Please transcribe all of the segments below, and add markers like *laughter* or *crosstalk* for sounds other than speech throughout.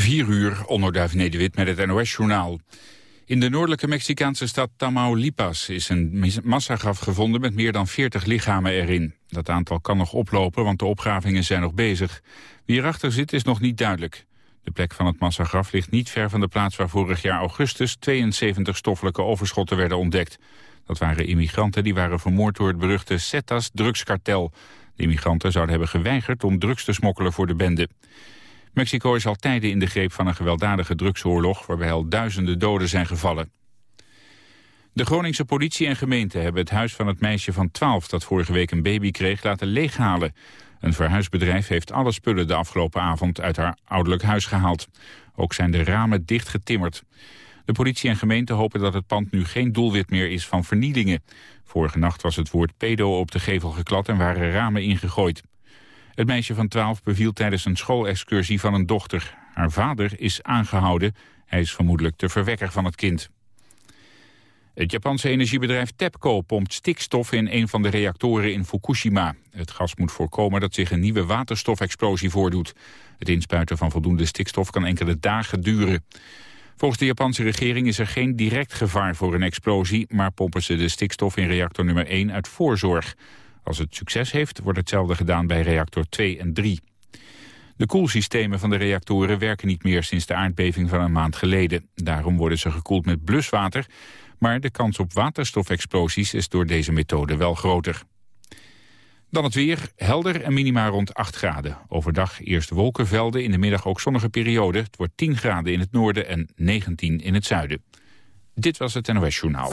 4 uur, onderduif Nederwit met het NOS-journaal. In de noordelijke Mexicaanse stad Tamaulipas is een massagraf gevonden met meer dan 40 lichamen erin. Dat aantal kan nog oplopen, want de opgravingen zijn nog bezig. Wie erachter zit is nog niet duidelijk. De plek van het massagraf ligt niet ver van de plaats waar vorig jaar augustus 72 stoffelijke overschotten werden ontdekt. Dat waren immigranten die waren vermoord door het beruchte Cetas drugskartel. De immigranten zouden hebben geweigerd om drugs te smokkelen voor de bende. Mexico is al tijden in de greep van een gewelddadige drugsoorlog... waarbij al duizenden doden zijn gevallen. De Groningse politie en gemeente hebben het huis van het meisje van 12... dat vorige week een baby kreeg, laten leeghalen. Een verhuisbedrijf heeft alle spullen de afgelopen avond... uit haar ouderlijk huis gehaald. Ook zijn de ramen dichtgetimmerd. De politie en gemeente hopen dat het pand nu geen doelwit meer is van vernielingen. Vorige nacht was het woord pedo op de gevel geklad en waren ramen ingegooid. Het meisje van 12 beviel tijdens een schoolexcursie van een dochter. Haar vader is aangehouden. Hij is vermoedelijk de verwekker van het kind. Het Japanse energiebedrijf TEPCO pompt stikstof in een van de reactoren in Fukushima. Het gas moet voorkomen dat zich een nieuwe waterstofexplosie voordoet. Het inspuiten van voldoende stikstof kan enkele dagen duren. Volgens de Japanse regering is er geen direct gevaar voor een explosie... maar pompen ze de stikstof in reactor nummer 1 uit voorzorg. Als het succes heeft, wordt hetzelfde gedaan bij reactor 2 en 3. De koelsystemen van de reactoren werken niet meer sinds de aardbeving van een maand geleden. Daarom worden ze gekoeld met bluswater, maar de kans op waterstofexplosies is door deze methode wel groter. Dan het weer, helder en minima rond 8 graden. Overdag eerst wolkenvelden, in de middag ook zonnige periode. Het wordt 10 graden in het noorden en 19 in het zuiden. Dit was het NOS Journaal.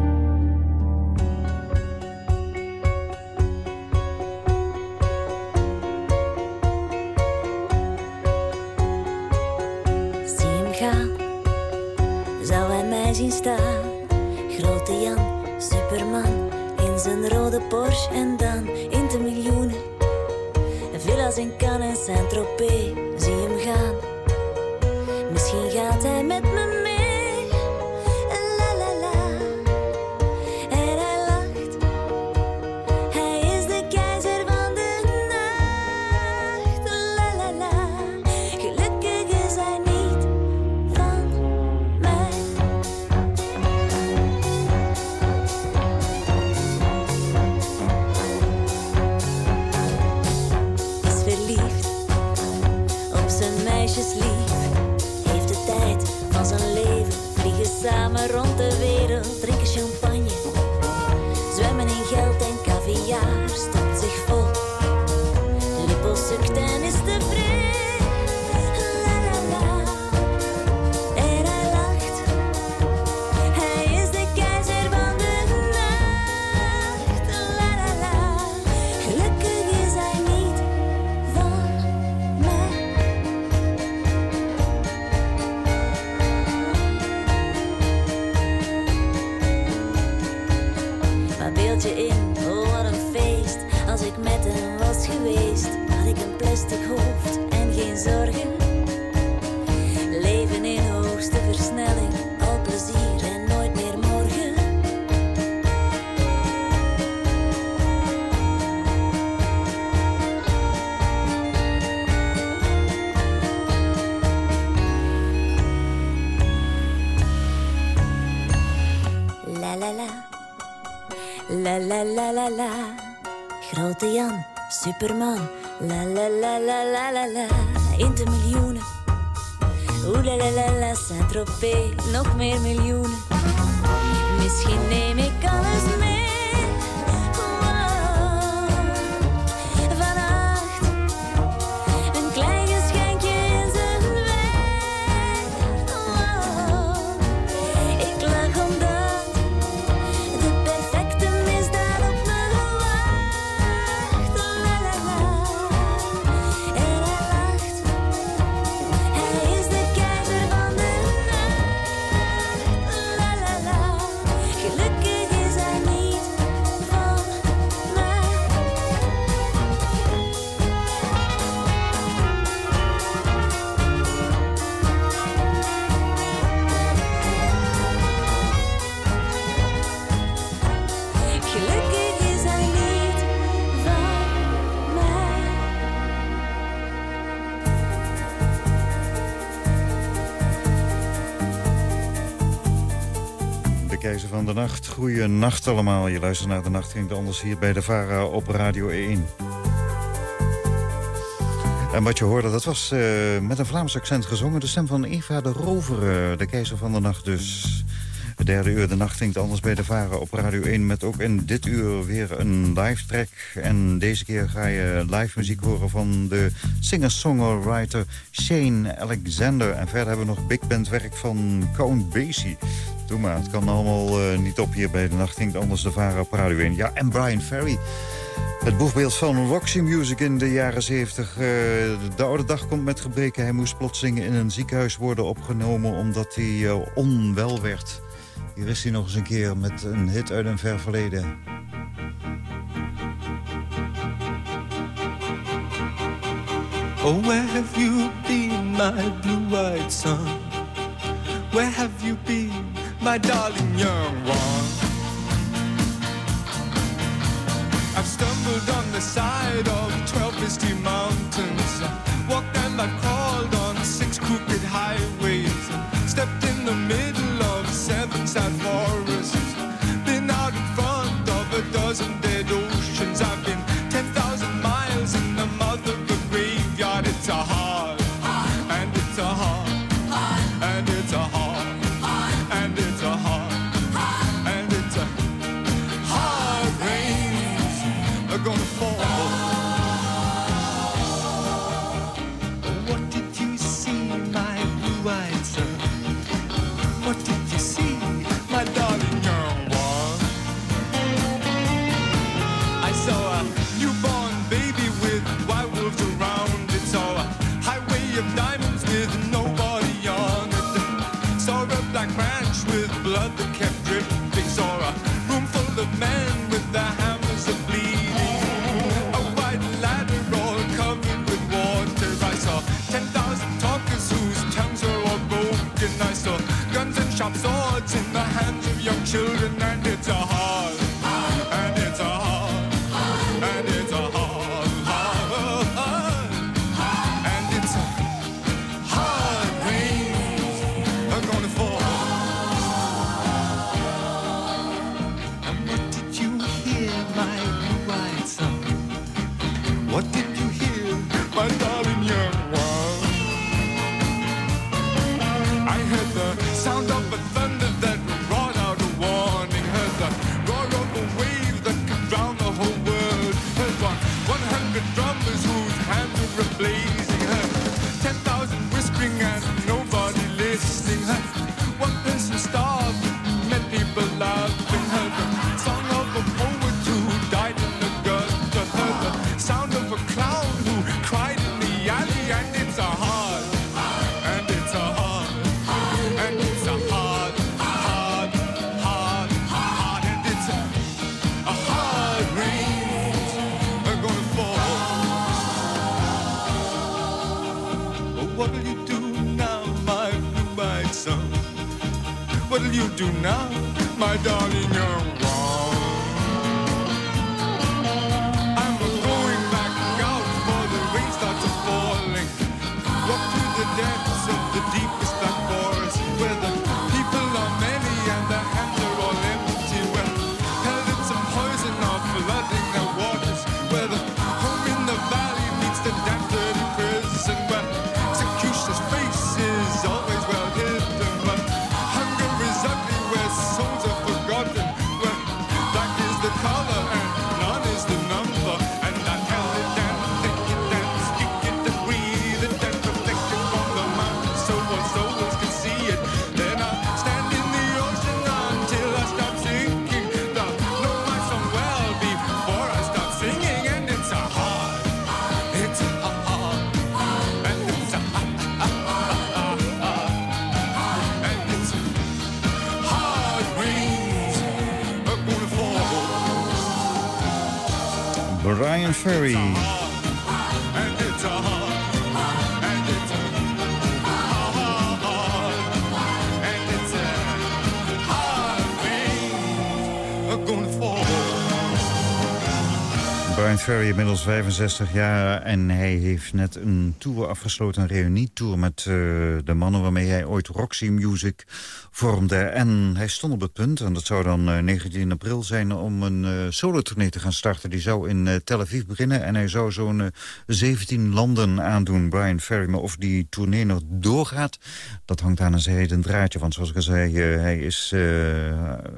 Jan, superman. La la la la la la la. In de miljoenen. Oeh la la la la, Saint-Tropez. Nog meer miljoenen. Misschien neem ik van de nacht. Goeie nacht allemaal. Je luistert naar de nacht ging anders hier bij de VARA op Radio 1. En wat je hoorde, dat was uh, met een Vlaams accent gezongen... de stem van Eva de Rover, uh, de keizer van de nacht dus. De derde uur de nacht ging anders bij de Varen op Radio 1... met ook in dit uur weer een live track. En deze keer ga je live muziek horen van de singer-songwriter Shane Alexander. En verder hebben we nog big band werk van Count Basie. Maar, het kan allemaal uh, niet op hier bij de nacht ging anders de Varen op Radio 1. Ja, en Brian Ferry... Het boegbeeld van Roxy Music in de jaren 70. Uh, de oude dag komt met gebreken. Hij moest plotseling in een ziekenhuis worden opgenomen... omdat hij uh, onwel werd. Hier is hij nog eens een keer met een hit uit een ver verleden. Oh, where have you been, my blue-eyed son? Where have you been, my darling young one? I've stumbled on the side of twelve misty mountains. Walked and I've crawled on six crooked highways. Stepped in the middle of seven sad forests sharp swords in the hands of young children, and it's my dog. Ferry. Brian Ferry, inmiddels 65 jaar. En hij heeft net een tour afgesloten, een reunietour... met uh, de mannen waarmee hij ooit Roxy Music vormde. En hij stond op het punt, en dat zou dan uh, 19 april zijn... om een uh, solotournee te gaan starten. Die zou in Tel Aviv beginnen en hij zou zo'n 17 landen aandoen, Brian Ferry. Maar of die tournee nog doorgaat, dat hangt aan een zijden draadje. Want zoals ik al zei, hij is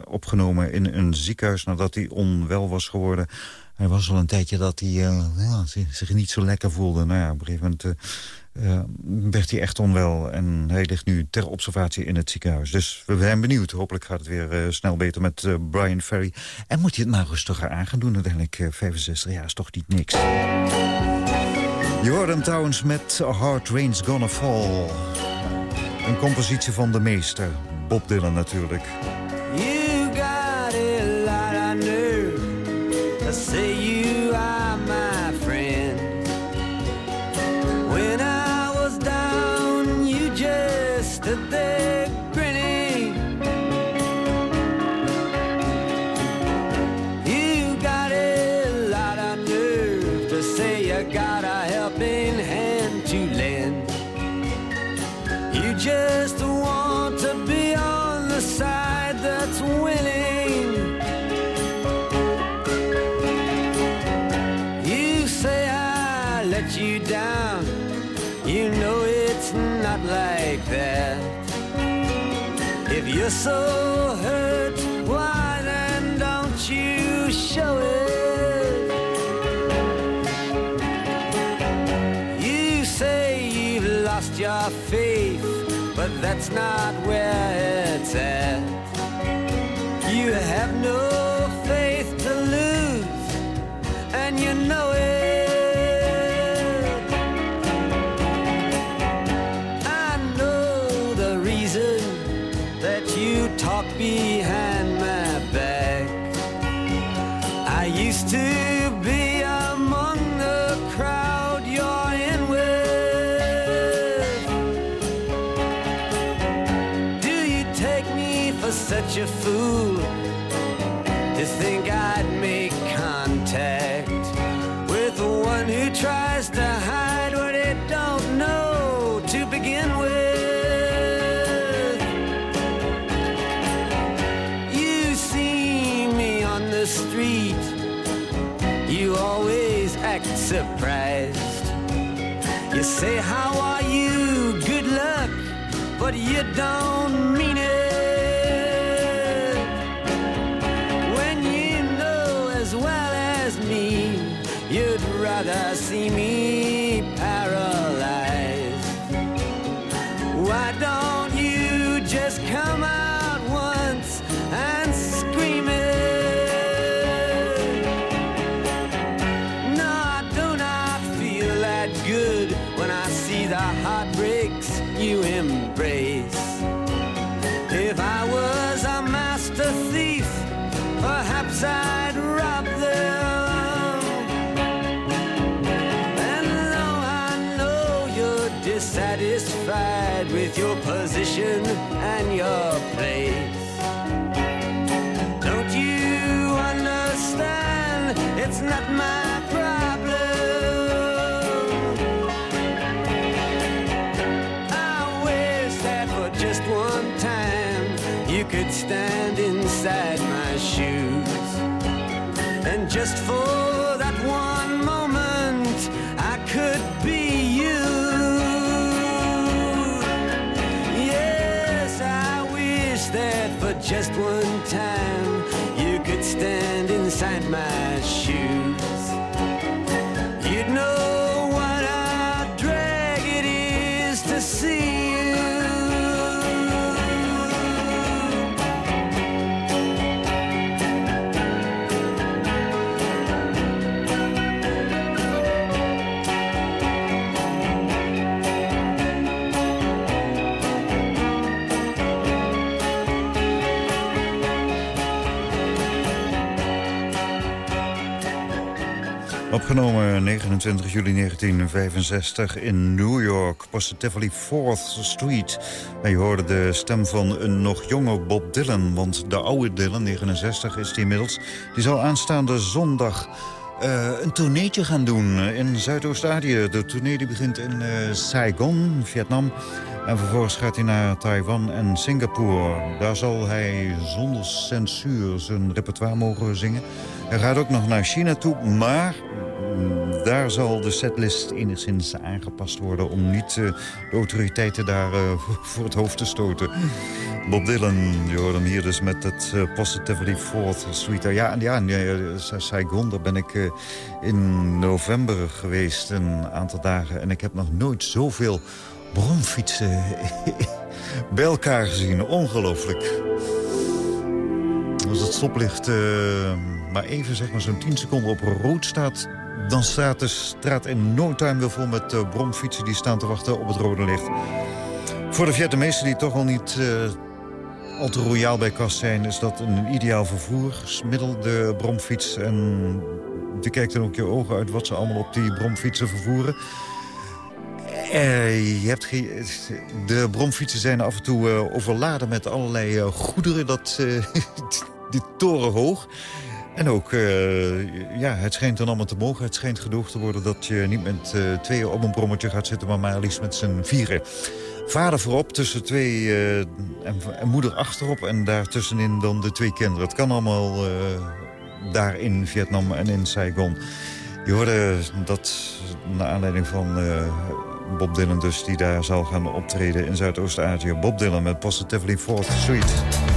opgenomen in een ziekenhuis... nadat hij onwel was geworden... Hij was al een tijdje dat hij uh, ja, zich niet zo lekker voelde. Nou ja, op een gegeven moment uh, werd hij echt onwel. En hij ligt nu ter observatie in het ziekenhuis. Dus we zijn benieuwd. Hopelijk gaat het weer snel beter met Brian Ferry. En moet hij het maar rustiger aan gaan doen. Uiteindelijk 65 jaar is toch niet niks. Jordan Towns met Hard Rain's Gonna Fall. Een compositie van de meester. Bob Dylan natuurlijk. Say so hurt, why then don't you show it? You say you've lost your faith, but that's not where it's at. You don't mean it. When you know as well as me, you'd rather see me paralyzed. Why don't Opgenomen 29 juli 1965 in New York, Positively 4th Street. En je hoorde de stem van een nog jonge Bob Dylan, want de oude Dylan, 69 is die inmiddels... die zal aanstaande zondag eh, een tourneetje gaan doen in Zuidoost-Azië. De tournee begint in eh, Saigon, Vietnam. En vervolgens gaat hij naar Taiwan en Singapore. Daar zal hij zonder censuur zijn repertoire mogen zingen. Hij gaat ook nog naar China toe, maar daar zal de setlist enigszins aangepast worden... om niet eh, de autoriteiten daar eh, *laughs* voor het hoofd te stoten. Bob Dylan, je hoort hem hier dus met het eh, Positively Fourth. Ja, en ja, eh, Sa- Saigon, daar ben ik in november geweest, een aantal dagen. En ik heb nog nooit zoveel bromfietsen *laughs* bij elkaar gezien. Ongelooflijk. Als het stoplicht maar even, zeg maar zo'n 10 seconden op rood staat... dan staat de straat in no time weer vol met eh, bromfietsen... die staan te wachten op het rode licht. Voor de Vietnamezen die toch al niet eh, al te royaal bij kast zijn... is dat een ideaal vervoersmiddel, de bromfiets. En je kijkt dan ook je ogen uit wat ze allemaal op die bromfietsen vervoeren. Eh, je hebt de bromfietsen zijn af en toe eh, overladen met allerlei eh, goederen. Dat, eh, *laughs* die toren hoog. En ook, eh, ja, het schijnt dan allemaal te mogen. Het schijnt genoeg te worden dat je niet met eh, tweeën op een brommetje gaat zitten... maar maar liefst met z'n vieren. Vader voorop, tussen twee eh, en, moeder achterop... en daartussenin dan de twee kinderen. Het kan allemaal daar in Vietnam en in Saigon. Je hoorde dat naar aanleiding van Bob Dylan dus... die daar zal gaan optreden in Zuidoost-Azië. Bob Dylan met Positively Fourth Suite.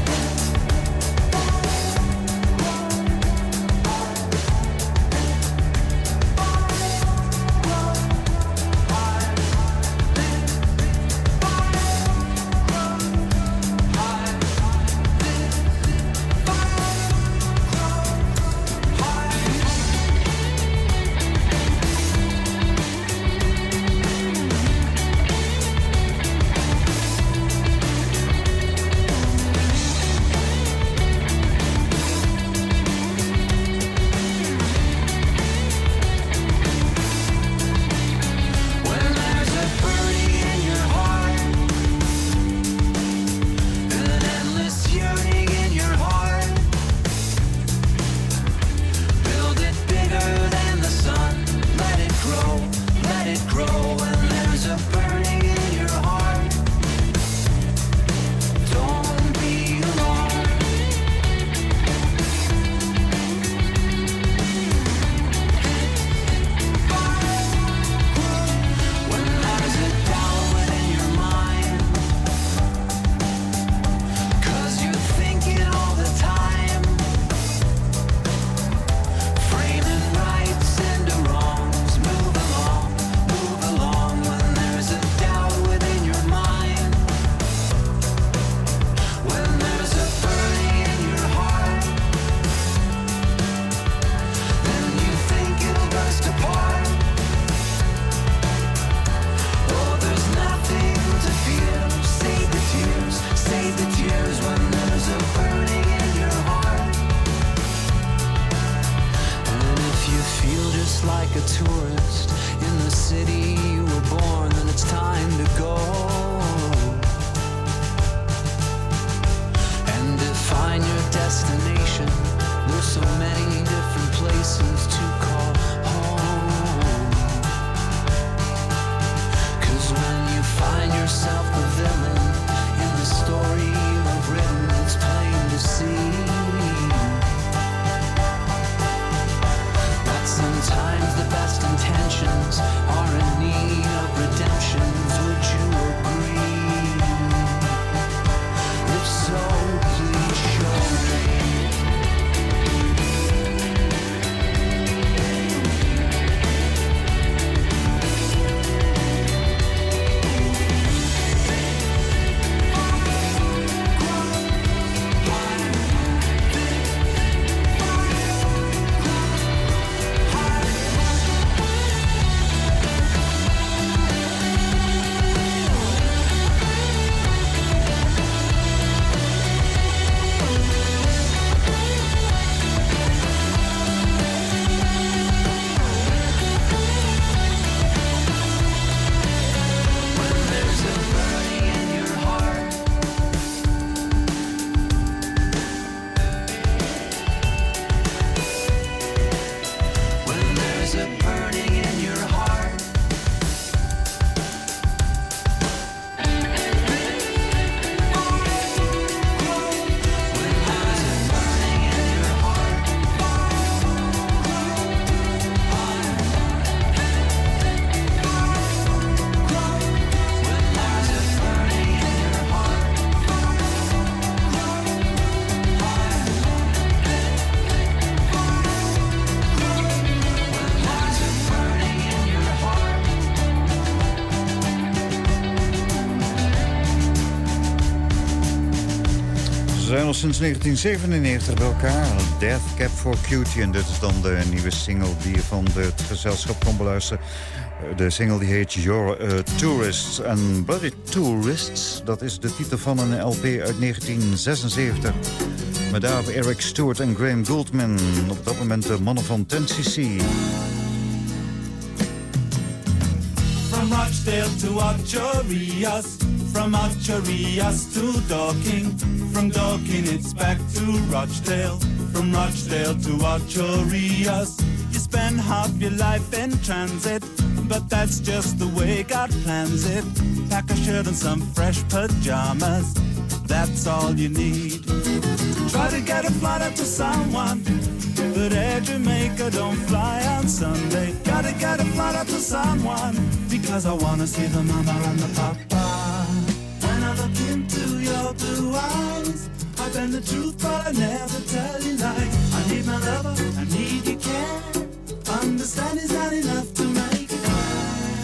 Zijn al sinds 1997 bij elkaar. Death Cap for Cutie. En dit is dan de nieuwe single die je van het gezelschap kon beluisteren. Eh, De single die heet Your uh, Tourists. En Bloody Tourists, dat is de titel van een LP uit 1976. Met daarop Eric Stewart en Graham Goldman. Op dat moment de mannen van 10cc. Rochdale to Ocherias, from Ocherias to Dorking, from Dorking it's back to Rochdale, from Rochdale to Ocherias. You spend half your life in transit, but that's just the way God plans it. Pack a shirt and some fresh pajamas, that's all you need. Try to get a flight up to Juan, but Air Jamaica don't fly on Sunday. Gotta get a flight out to San Juan because I wanna see the mama and the papa. When I look into your blue eyes, I bend the truth, but I never tell you lies. I need my lover, I need your care. Understand is not enough to make it right.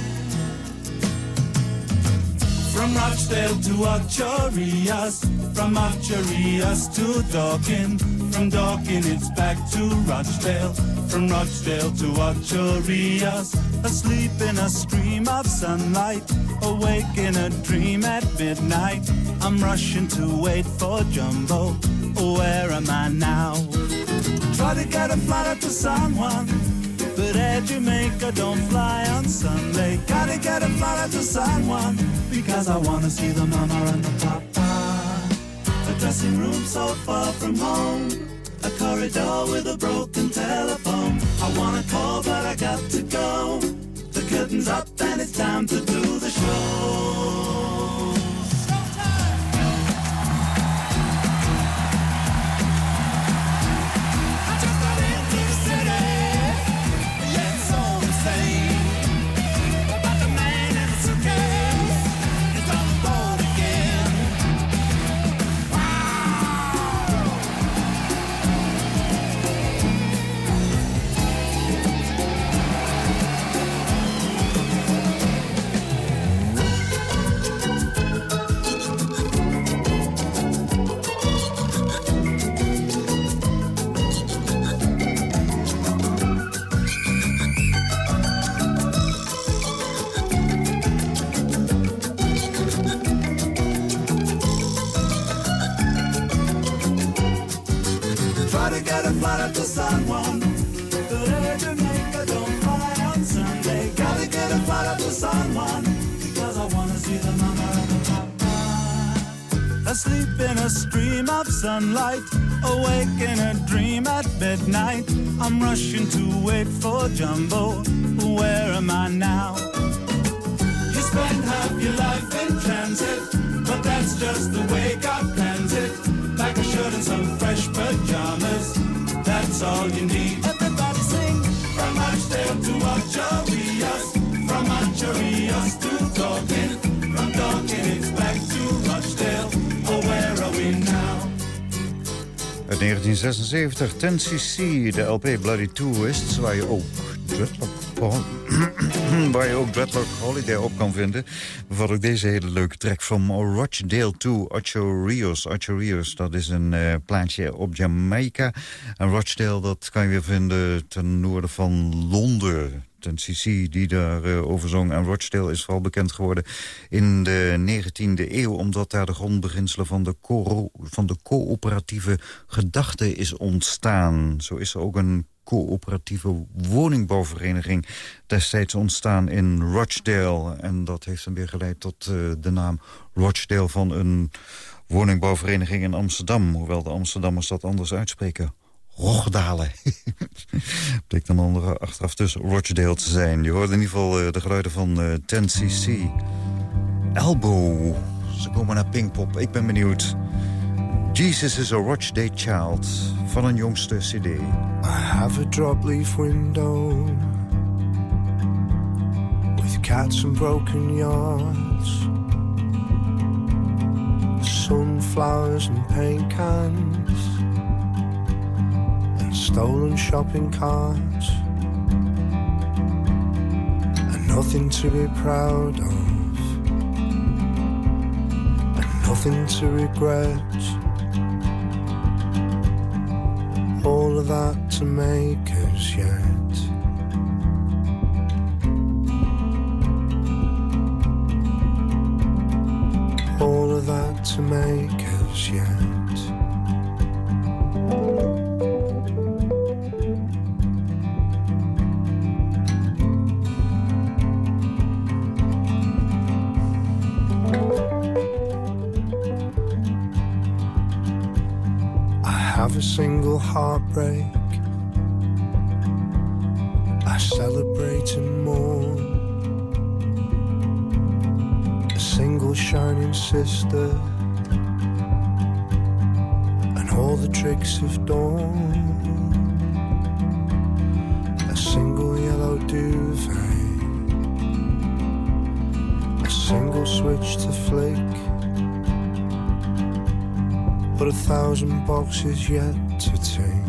From Rochdale to Ocherias, from Ocherias to Dorking, from Dorking it's back to Rochdale, from Rochdale to Ocherias, asleep in a stream of sunlight, awake in a dream at midnight. I'm rushing to wait for Jumbo. Where am I now? Try to get a flight out to San Juan. But Air Jamaica don't fly on Sunday. Gotta get a flight out to San Juan because I wanna see the mama and the papa. Dressing room so far from home. A corridor with a broken telephone. I wanna call, but I got to go. The curtain's up and it's time to do the show. To Juan. But Air Jamaica don't fly on Sunday. Gotta get a flight out to Juan. Because I wanna see the mama and the papa. Asleep in a stream of sunlight. Awake in a dream at midnight. I'm rushing to wait for Jumbo. Where am I now? You spend half your life in transit, but that's just the way God plans it. Like a shirt and some fresh pajamas, that's all you need. Everybody sing from Rochdale to Ocherias, from Ocherias to Dorking, from Dorking it's back to Rochdale. Oh, where are we now? Uit 1976, 10cc, de LP Bloody Tourists, waar je ook Dreadlock, waar je ook Dreadlock Holiday op kan vinden. Bevat ook deze hele leuke track van Rochdale to Ocho Rios. Ocho Rios, dat is een uh, plaatje op Jamaica. En Rochdale, dat kan je weer vinden ten noorden van Londen. Ten CC die daarover over zong. En Rochdale is vooral bekend geworden in de 19e eeuw... omdat daar de grondbeginselen van de, van de coöperatieve gedachte is ontstaan. Zo is er ook een coöperatieve woningbouwvereniging destijds ontstaan in Rochdale. En dat heeft dan weer geleid tot uh, de naam Rochdale van een woningbouwvereniging in Amsterdam. Hoewel de Amsterdammers dat anders uitspreken. Rochdalen. *laughs* Bleek dan andere achteraf dus Rochdale te zijn. Je hoorde in ieder geval uh, de geluiden van uh, 10cc. Elbow. Ze komen naar Pinkpop. Ik ben benieuwd. Jesus is a Rochdale Child van een jongste cd. I have a drop leaf window With cats and broken yards Sunflowers and paint cans And stolen shopping carts. And nothing to be proud of. And nothing to regret of that to make us yet. All of that to make us yet. Have a single heartbreak. I celebrate and mourn. A single shining sister. And all the tricks of dawn. A single yellow duvet. A single switch to flick but a thousand boxes yet to take.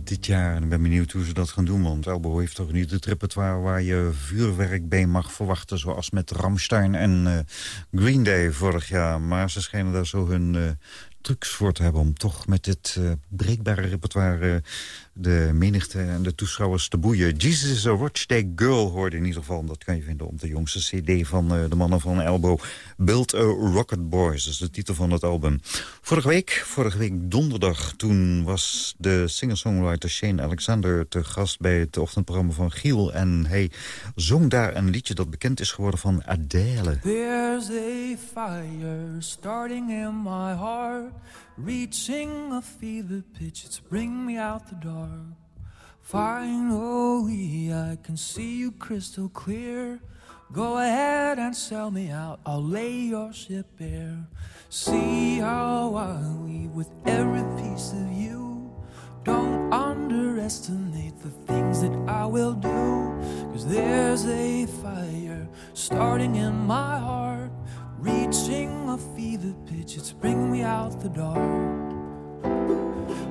Dit jaar. Ik ben benieuwd hoe ze dat gaan doen. Want Elbow heeft toch niet het repertoire waar je vuurwerk bij mag verwachten. Zoals met Ramstein en eh, Green Day vorig jaar. Maar ze schijnen daar zo hun eh, trucs voor te hebben... om toch met dit eh, breekbare repertoire de menigte en de toeschouwers te boeien. Jesus is a Rochdale Girl hoorde in ieder geval. Dat kan je vinden op de jongste cd van eh, de mannen van Elbow. Build a Rocket Boys, dat is de titel van het album. Vorige week, vorige week donderdag, toen was de singer-songwriter Shane Alexander te gast bij het ochtendprogramma van Giel. En hij zong daar een liedje dat bekend is geworden van Adele. There's a fire starting in my heart, reaching a fever pitch. It's bringing me out the dark. Finally, I can see you crystal clear. Go ahead and sell me out. I'll lay your ship bare. See how I leave with every piece of you. Don't underestimate the things that I will do. Cause there's a fire starting in my heart, reaching a fever pitch. It's bringing me out the dark.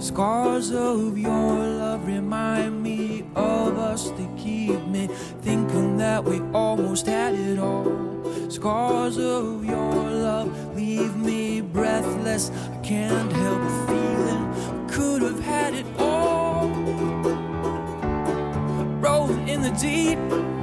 Scars of your love remind me of us. They keep me thinking that we almost had it all. Scars of your love leave me breathless. I can't help feeling we could have had it all. Rolling in the deep.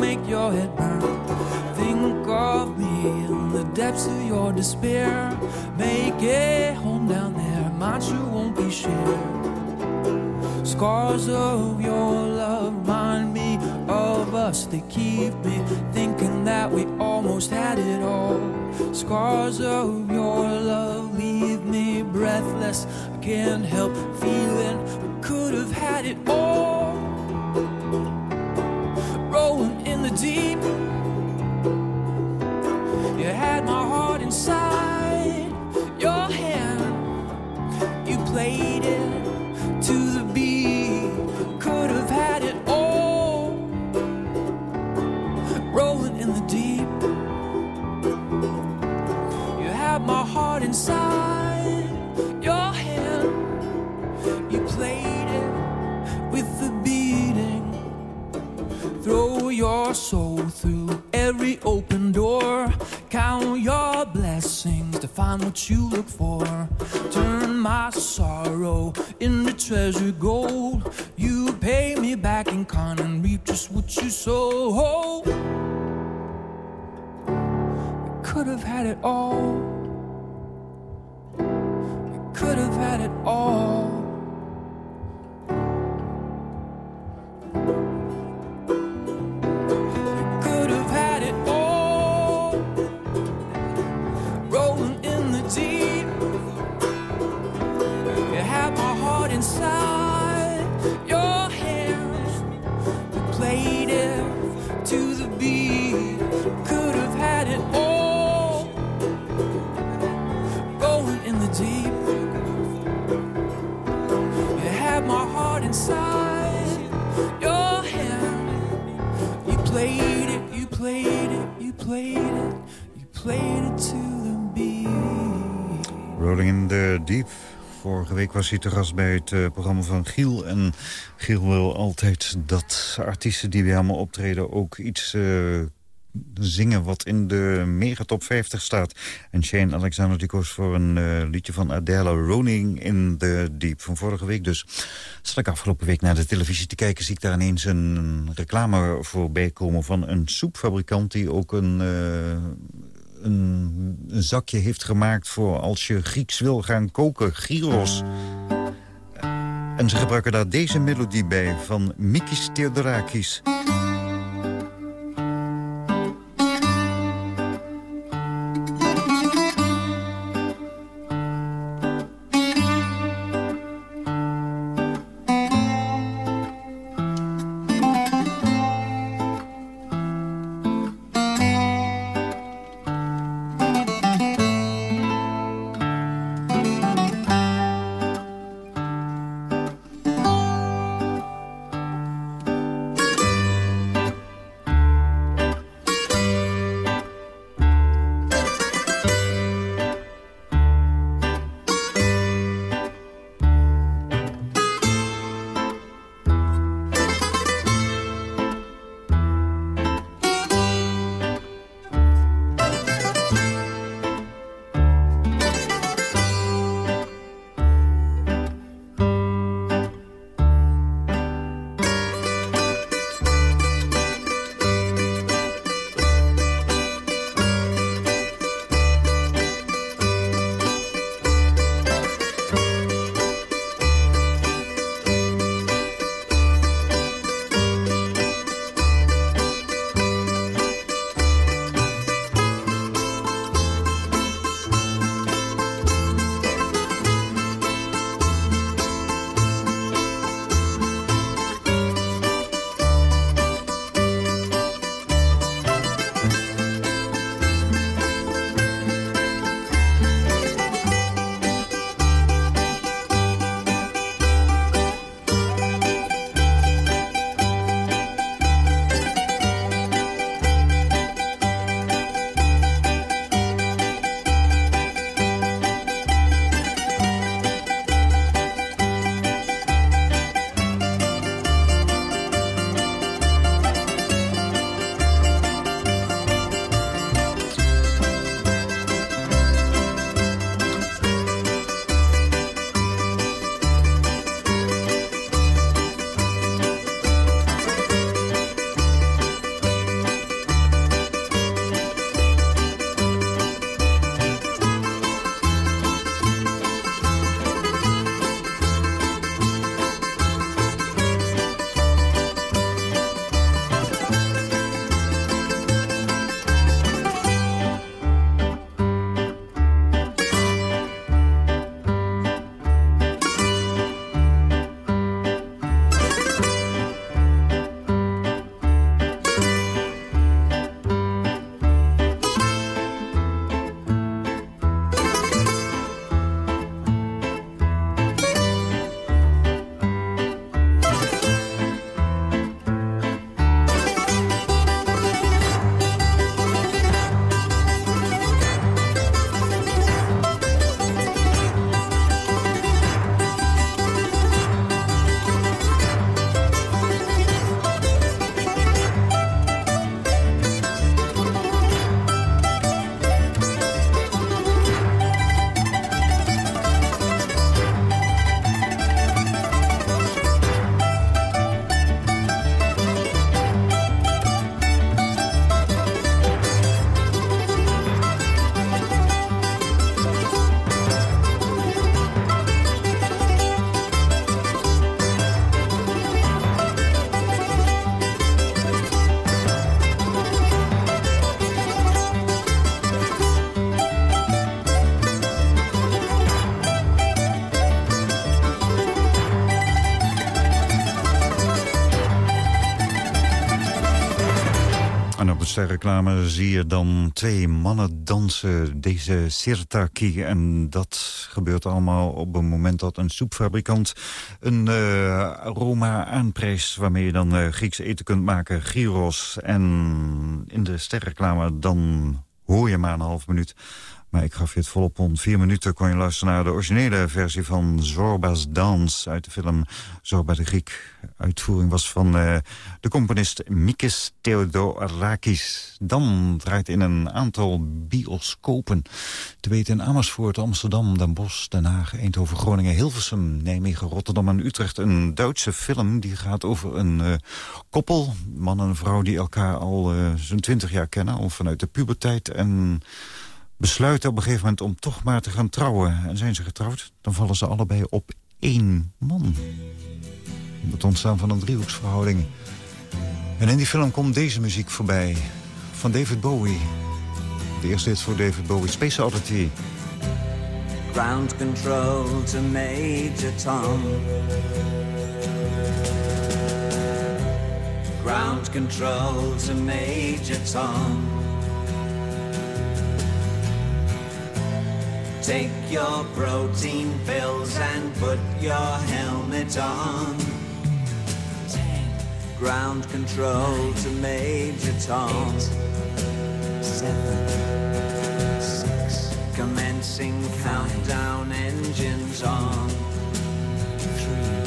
Make your head burn. Think of me in the depths of your despair. Make it home down there, mine sure won't be shared. Scars of your love remind me of us. They keep me thinking that we almost had it all. Scars of your love leave me breathless. I can't help feeling we could have had it all. Find what you look for. Turn my sorrow into treasure gold. You pay me back in kind and reap just what you sow. We could have had it all. We could have had it all. Vorige week was hij te gast bij het eh, programma van Giel. En Giel wil altijd dat artiesten die bij hem optreden... ook iets eh, zingen wat in de megatop 50 staat. En Shane Alexander die koos voor een eh, liedje van Adele... Rolling in the Deep, van vorige week dus. Zat ik afgelopen week naar de televisie te kijken... zie ik daar ineens een reclame voorbij komen van een soepfabrikant... die ook een... een, een zakje heeft gemaakt voor als je Grieks wil gaan koken, gyros. En ze gebruiken daar deze melodie bij van Mikis Theodorakis. Sterreclame zie je dan twee mannen dansen, deze sirtaki. En dat gebeurt allemaal op het moment dat een soepfabrikant een uh, aroma aanprijst... waarmee je dan uh, Grieks eten kunt maken, gyros. En in de sterreclame dan hoor je maar een half minuut maar ik gaf je het volop om. Vier minuten kon je luisteren naar de originele versie van Zorba's Dans... uit de film Zorba de Griek. Uitvoering was van uh, de componist Mikis Theodorakis. Dan draait in een aantal bioscopen. Te weten in Amersfoort, Amsterdam, Den Bosch, Den Haag... Eindhoven, Groningen, Hilversum, Nijmegen, Rotterdam en Utrecht. Een Duitse film die gaat over een uh, koppel. Man en vrouw die elkaar al uh, zo'n twintig jaar kennen. Al vanuit de puberteit en besluiten op een gegeven moment om toch maar te gaan trouwen. En zijn ze getrouwd, dan vallen ze allebei op één man. Het ontstaan van een driehoeksverhouding. En in die film komt deze muziek voorbij. Van David Bowie. De eerste hit voor David Bowie, Space Oddity. Ground control to Major Tom. Ground control to Major Tom. Take your protein pills and put your helmet on. Ground control to Major Tom. Eight. Seven. Six. Commencing countdown engines on. Three.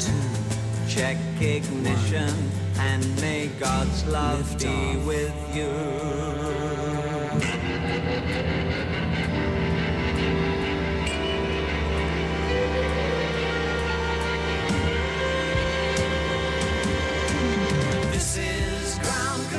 Two. Check ignition One. and may God's love be off. with you.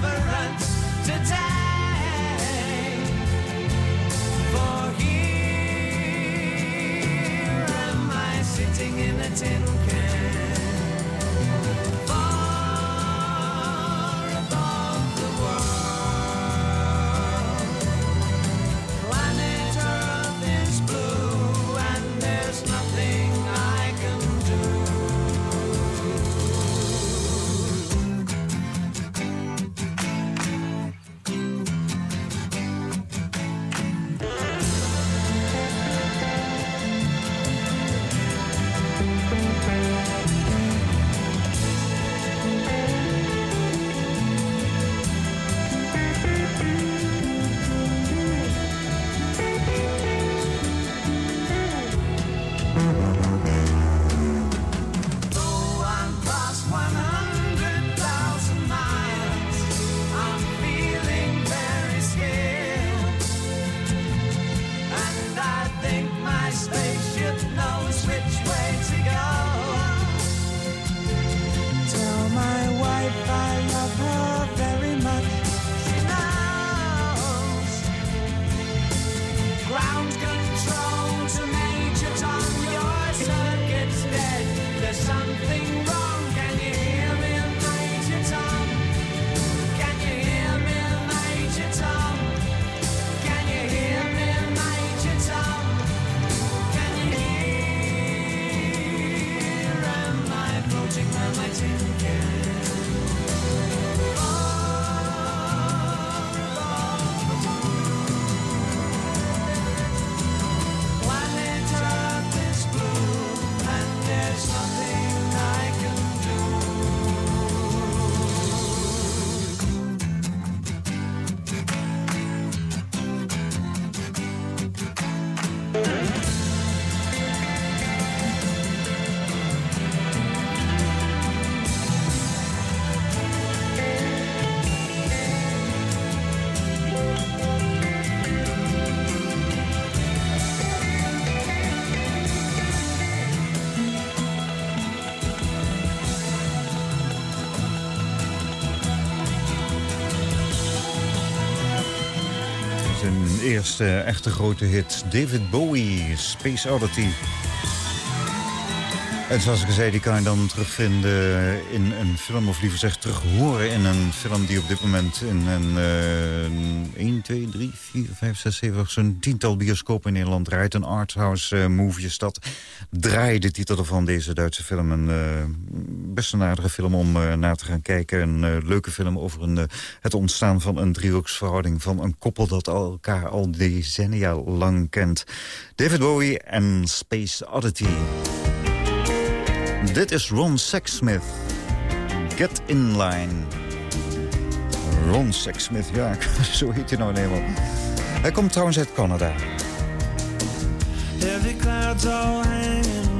never end. Eerste echte grote hit. David Bowie, Space Oddity. En zoals ik zei, die kan je dan terugvinden in een film... of liever gezegd terug horen in een film die op dit moment... in een uh, 1, 2, 3, 4, 5, 6, 7... zo'n tiental bioscopen in Nederland draait. Een arthouse uh, movie is dat. Draai de titel van deze Duitse film. Een uh, best een film om uh, naar te gaan kijken. Een uh, leuke film over een, uh, het ontstaan van een driehoeksverhouding... van een koppel dat elkaar al decennia lang kent. David Bowie en Space Oddity. Dit is Ron Sexsmith. Get in line. Ron Sexsmith, ja, *laughs* zo heet hij nou helemaal. Hij komt trouwens uit Canada. Clouds all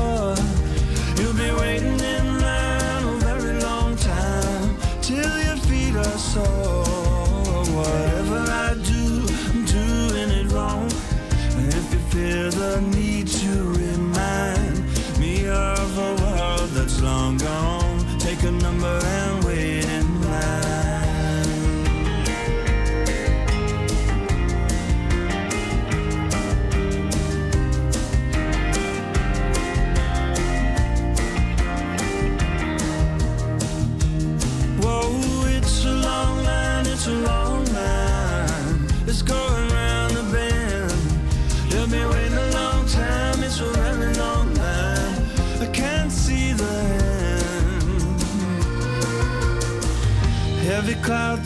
waiting in line a very long time Till your feet are sore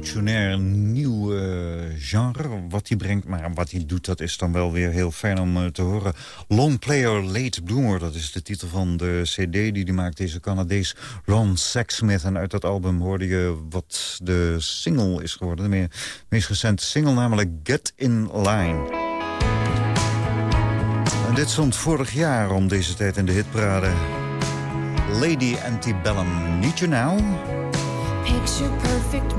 revolutionair nieuw genre wat hij brengt. Maar wat hij doet, dat is dan wel weer heel fijn om uh, te horen. Long Player Late Bloomer, dat is de titel van de cd die hij maakt. Deze Canadees Ron Sexsmith. En uit dat album hoorde je wat de single is geworden. De meest recente single, namelijk Get In Line. En dit stond vorig jaar om deze tijd in de hitparade. Lady Antebellum, Need You Now? Picture perfect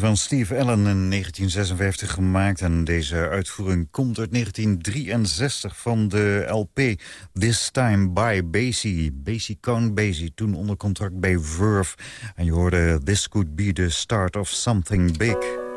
van Steve Allen in 1956 gemaakt. En deze uitvoering komt uit 1963 van de LP This Time by Basie. Basie Cone Basie, toen onder contract bij Verve. En je hoorde This Could Be The Start of Something Big.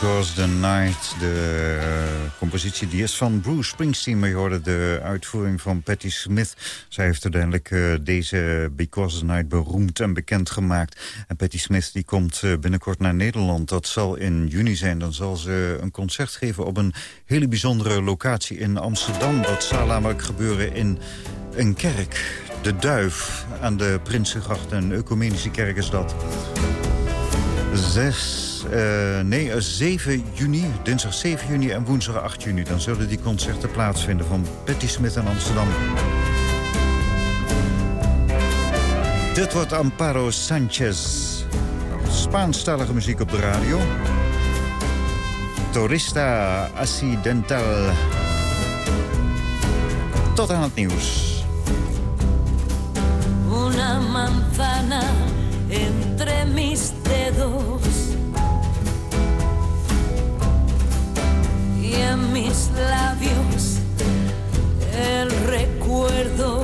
Because the Night, de uh, compositie die is van Bruce Springsteen... maar je hoorde de uitvoering van Patti Smith. Zij heeft uiteindelijk uh, deze Because the Night beroemd en bekend gemaakt. En Patti Smith die komt uh, binnenkort naar Nederland. Dat zal in juni zijn. Dan zal ze een concert geven op een hele bijzondere locatie in Amsterdam. Dat zal namelijk gebeuren in een kerk. De Duif aan de Prinsengracht. Een ecumenische kerk is dat. Zes uh, nee, 7 juni, dinsdag 7 juni en woensdag 8 juni. Dan zullen die concerten plaatsvinden van Patti Smith in Amsterdam. Dit wordt Amparo Sanchez. Spaanstalige muziek op de radio. Torista Accidental. Tot aan het nieuws. Una manzana entre mis dedos en mis labios el recuerdo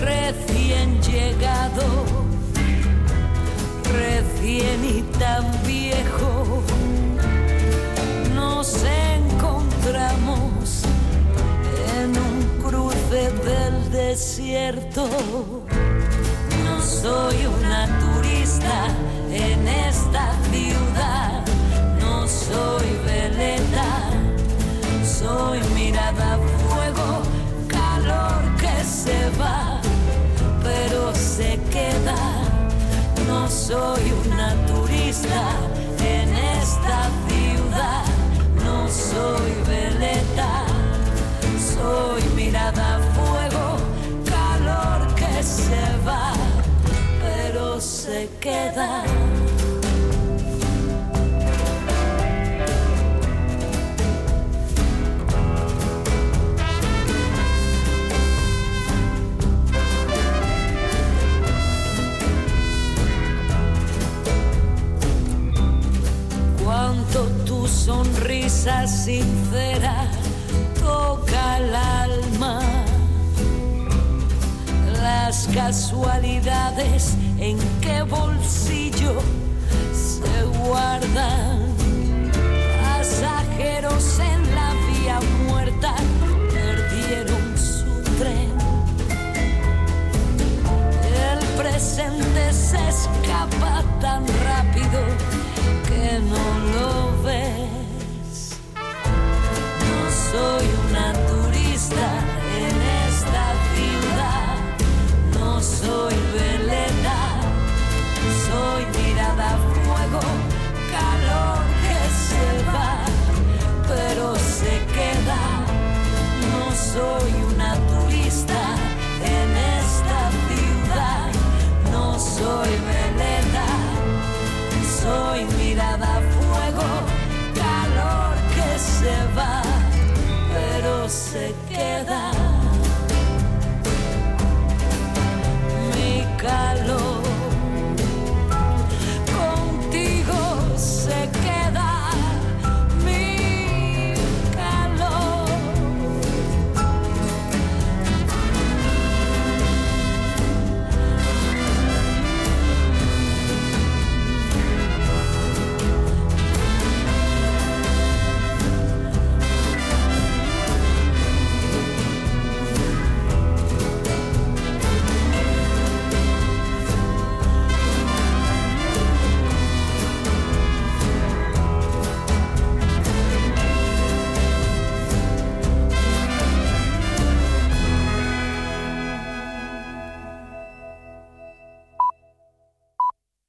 recién llegado, recién y tan viejo, nos encontramos en un cruce del desierto. No soy una turista en esta ciudad soy veleta, soy mirada fuego, calor que se va, pero se queda. No soy una turista en esta ciudad, no soy veleta, soy mirada fuego, calor que se va, pero se queda. Sonrisa sincera toca el alma. Las casualidades en qué bolsillo se guardan. Pasajeros en la vía muerta perdieron su tren. El presente se escapa tan rápido que no lo ves soy una turista en esta ciudad, no soy veleta, soy mirada a fuego, calor que se va, pero se queda, no soy se queda.